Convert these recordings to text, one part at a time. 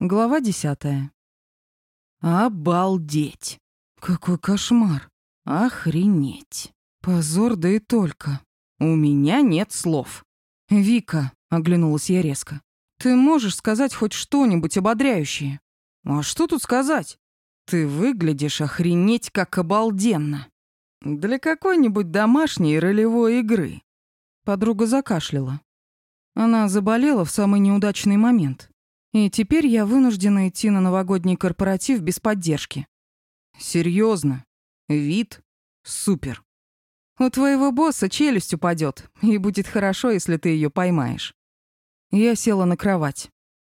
Глава десятая. Обалдеть! Какой кошмар! Охренеть! Позор, да и только. У меня нет слов. Вика, оглянулась я резко. Ты можешь сказать хоть что-нибудь ободряющее? А что тут сказать? Ты выглядишь охренеть как обалденно. Для какой-нибудь домашней ролевой игры. Подруга закашляла. Она заболела в самый неудачный момент. И теперь я вынуждена идти на новогодний корпоратив без поддержки. Серьезно, вид супер. У твоего босса челюсть упадет, и будет хорошо, если ты ее поймаешь. Я села на кровать.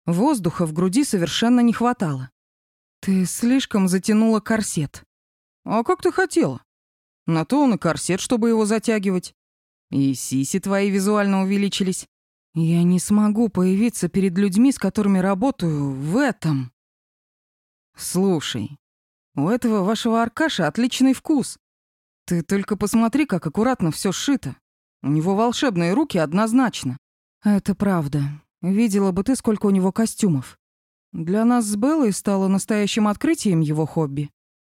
Воздуха в груди совершенно не хватало. Ты слишком затянула корсет. А как ты хотела? На то он и корсет, чтобы его затягивать. И сиси твои визуально увеличились. Я не смогу появиться перед людьми, с которыми работаю, в этом. Слушай, у этого вашего Аркаша отличный вкус. Ты только посмотри, как аккуратно все сшито. У него волшебные руки однозначно. Это правда. Видела бы ты, сколько у него костюмов. Для нас с Беллой стало настоящим открытием его хобби.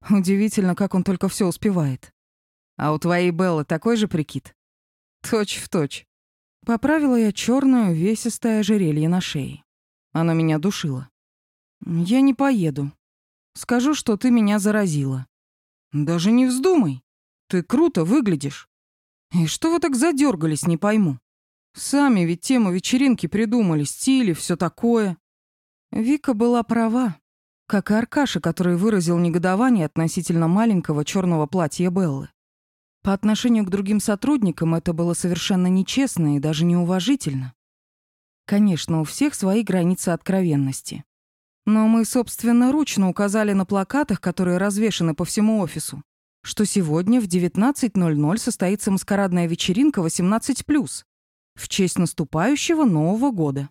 Удивительно, как он только все успевает. А у твоей Беллы такой же прикид? Точь в точь. Поправила я черное весистое ожерелье на шее. Оно меня душило. «Я не поеду. Скажу, что ты меня заразила». «Даже не вздумай. Ты круто выглядишь. И что вы так задергались, не пойму. Сами ведь тему вечеринки придумали, стили, все такое». Вика была права, как и Аркаша, который выразил негодование относительно маленького черного платья Беллы. По отношению к другим сотрудникам это было совершенно нечестно и даже неуважительно. Конечно, у всех свои границы откровенности. Но мы собственноручно указали на плакатах, которые развешаны по всему офису, что сегодня в 19.00 состоится маскарадная вечеринка 18+, в честь наступающего Нового года.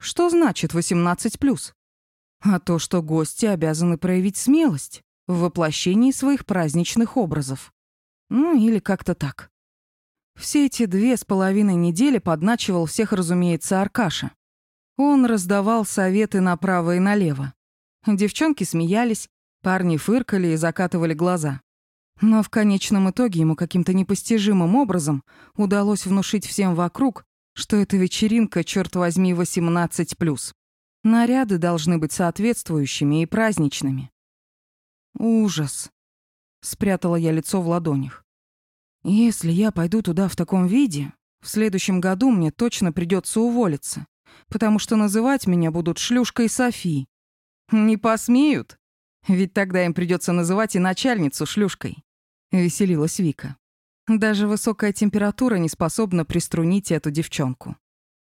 Что значит 18+. А то, что гости обязаны проявить смелость в воплощении своих праздничных образов. Ну, или как-то так. Все эти две с половиной недели подначивал всех, разумеется, Аркаша. Он раздавал советы направо и налево. Девчонки смеялись, парни фыркали и закатывали глаза. Но в конечном итоге ему каким-то непостижимым образом удалось внушить всем вокруг, что эта вечеринка, черт возьми, 18+. Наряды должны быть соответствующими и праздничными. Ужас. Спрятала я лицо в ладонях. Если я пойду туда в таком виде, в следующем году мне точно придется уволиться, потому что называть меня будут шлюшкой Софи. Не посмеют, ведь тогда им придется называть и начальницу шлюшкой. Веселилась Вика. Даже высокая температура не способна приструнить эту девчонку.